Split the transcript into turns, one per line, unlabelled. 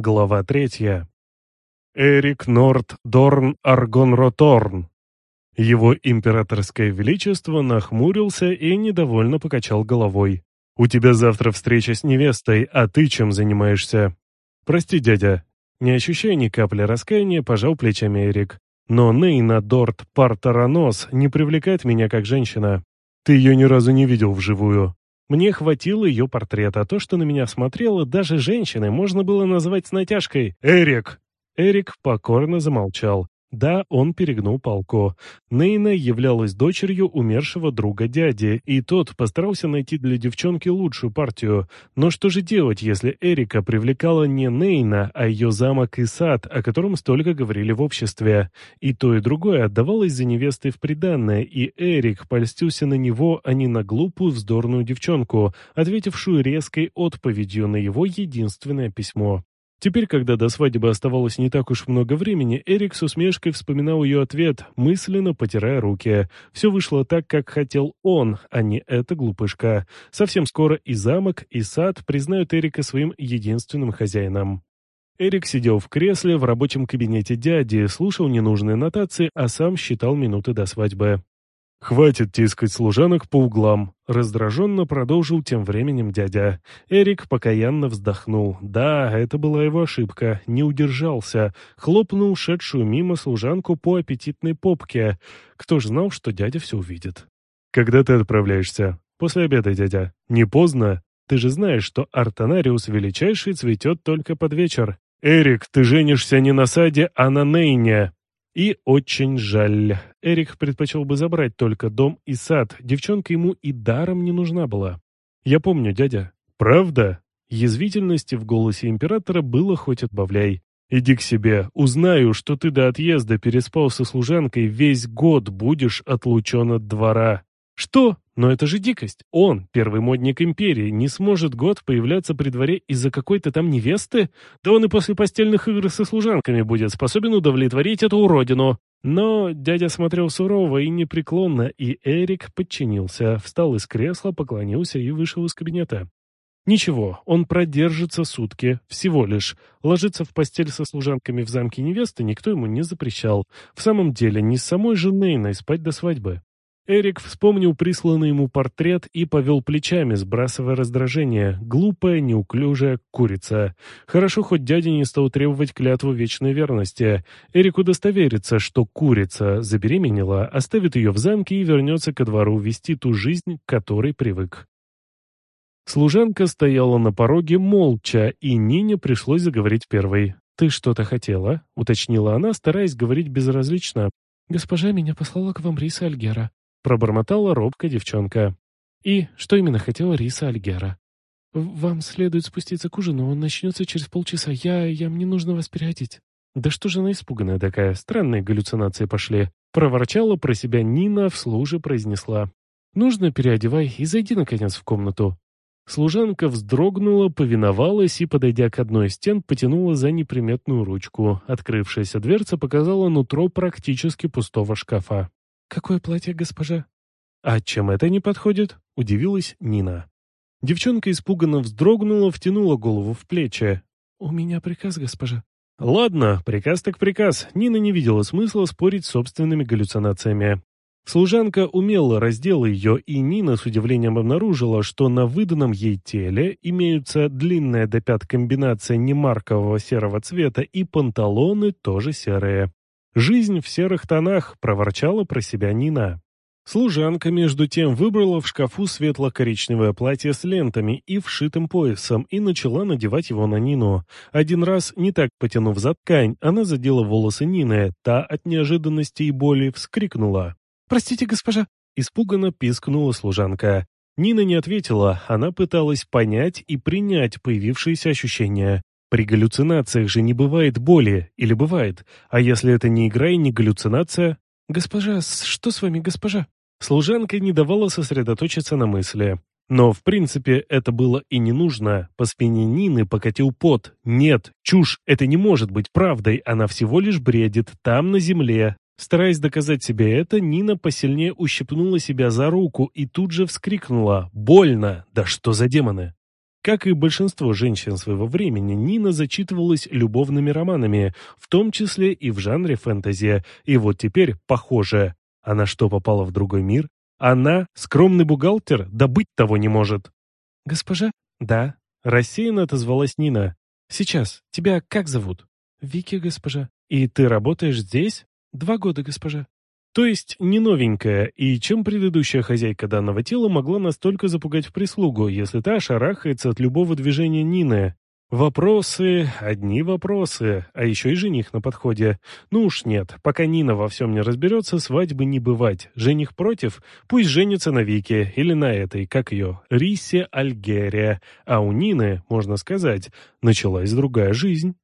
Глава третья. Эрик Норт Дорн Аргонроторн. Его императорское величество нахмурился и недовольно покачал головой. «У тебя завтра встреча с невестой, а ты чем занимаешься?» «Прости, дядя». Не ощущая ни капли раскаяния, пожал плечами Эрик. «Но Нейна Дорт Партаранос не привлекает меня как женщина. Ты ее ни разу не видел вживую. Мне хватило ее портрета, а то, что на меня смотрела, даже женщиной можно было назвать с натяжкой «Эрик». Эрик покорно замолчал. Да, он перегнул палку. Нейна являлась дочерью умершего друга дяди, и тот постарался найти для девчонки лучшую партию. Но что же делать, если Эрика привлекала не Нейна, а ее замок и сад, о котором столько говорили в обществе? И то, и другое отдавалось за невестой в приданное, и Эрик польстился на него, а не на глупую вздорную девчонку, ответившую резкой отповедью на его единственное письмо. Теперь, когда до свадьбы оставалось не так уж много времени, Эрик с усмешкой вспоминал ее ответ, мысленно потирая руки. Все вышло так, как хотел он, а не эта глупышка. Совсем скоро и замок, и сад признают Эрика своим единственным хозяином. Эрик сидел в кресле в рабочем кабинете дяди, слушал ненужные нотации, а сам считал минуты до свадьбы. «Хватит тискать служанок по углам», — раздраженно продолжил тем временем дядя. Эрик покаянно вздохнул. Да, это была его ошибка. Не удержался. Хлопнул шедшую мимо служанку по аппетитной попке. Кто ж знал, что дядя все увидит? «Когда ты отправляешься?» «После обеда, дядя. Не поздно? Ты же знаешь, что Артанариус величайший цветет только под вечер. Эрик, ты женишься не на саде, а на Нейне!» И очень жаль. Эрик предпочел бы забрать только дом и сад. Девчонка ему и даром не нужна была. Я помню, дядя. Правда? Язвительности в голосе императора было хоть отбавляй. «Иди к себе. Узнаю, что ты до отъезда переспал со служанкой, весь год будешь отлучен от двора». «Что? Но это же дикость. Он, первый модник империи, не сможет год появляться при дворе из-за какой-то там невесты? Да он и после постельных игр со служанками будет способен удовлетворить эту уродину. Но дядя смотрел сурово и непреклонно, и Эрик подчинился, встал из кресла, поклонился и вышел из кабинета. Ничего, он продержится сутки, всего лишь. Ложиться в постель со служанками в замке невесты никто ему не запрещал. В самом деле, не с самой же Нейной спать до свадьбы. Эрик вспомнил присланный ему портрет и повел плечами, сбрасывая раздражение. Глупая, неуклюжая курица. Хорошо, хоть дядя не стал требовать клятву вечной верности. Эрик удостоверится, что курица забеременела, оставит ее в замке и вернется ко двору вести ту жизнь, к которой привык. Служанка стояла на пороге молча, и Нине пришлось заговорить первой. «Ты что-то хотела?» — уточнила она, стараясь говорить безразлично. «Госпожа меня послала к вам Риса Альгера. Пробормотала робко девчонка. И что именно хотела Риса Альгера? «Вам следует спуститься к ужину, он начнется через полчаса. Я... я... мне нужно вас переодеть». «Да что же она испуганная такая? Странные галлюцинации пошли». Проворчала про себя Нина, вслух произнесла. «Нужно, переодевай и зайди, наконец, в комнату». Служанка вздрогнула, повиновалась и, подойдя к одной из стен, потянула за неприметную ручку. Открывшаяся дверца показала нутро практически пустого шкафа. «Какое платье, госпожа?» «А чем это не подходит?» — удивилась Нина. Девчонка испуганно вздрогнула, втянула голову в плечи. «У меня приказ, госпожа». «Ладно, приказ так приказ». Нина не видела смысла спорить с собственными галлюцинациями. Служанка умело раздела ее, и Нина с удивлением обнаружила, что на выданном ей теле имеются длинная до пят комбинация немаркового серого цвета и панталоны тоже серые. «Жизнь в серых тонах», — проворчала про себя Нина. Служанка, между тем, выбрала в шкафу светло-коричневое платье с лентами и вшитым поясом и начала надевать его на Нину. Один раз, не так потянув за ткань, она задела волосы Нины, та от неожиданности и боли вскрикнула. «Простите, госпожа!» Испуганно пискнула служанка. Нина не ответила, она пыталась понять и принять появившиеся ощущения. При галлюцинациях же не бывает боли, или бывает? А если это не игра и не галлюцинация? «Госпожа, что с вами, госпожа?» Служанка не давала сосредоточиться на мысли. Но, в принципе, это было и не нужно. По спине Нины покатил пот. Нет, чушь, это не может быть правдой, она всего лишь бредит, там, на земле. Стараясь доказать себе это, Нина посильнее ущипнула себя за руку и тут же вскрикнула. «Больно! Да что за демоны!» Как и большинство женщин своего времени, Нина зачитывалась любовными романами, в том числе и в жанре фэнтези. И вот теперь, похоже, она что, попала в другой мир? Она, скромный бухгалтер, добыть того не может. «Госпожа?» «Да», — рассеянно отозвалась Нина. «Сейчас. Тебя как зовут?» «Вики, госпожа». «И ты работаешь здесь?» «Два года, госпожа». То есть не новенькая, и чем предыдущая хозяйка данного тела могла настолько запугать прислугу, если та шарахается от любого движения Нины? Вопросы, одни вопросы, а еще и жених на подходе. Ну уж нет, пока Нина во всем не разберется, свадьбы не бывать. Жених против? Пусть женится на Вике или на этой, как ее, Рисе Альгерия. А у Нины, можно сказать, началась другая жизнь.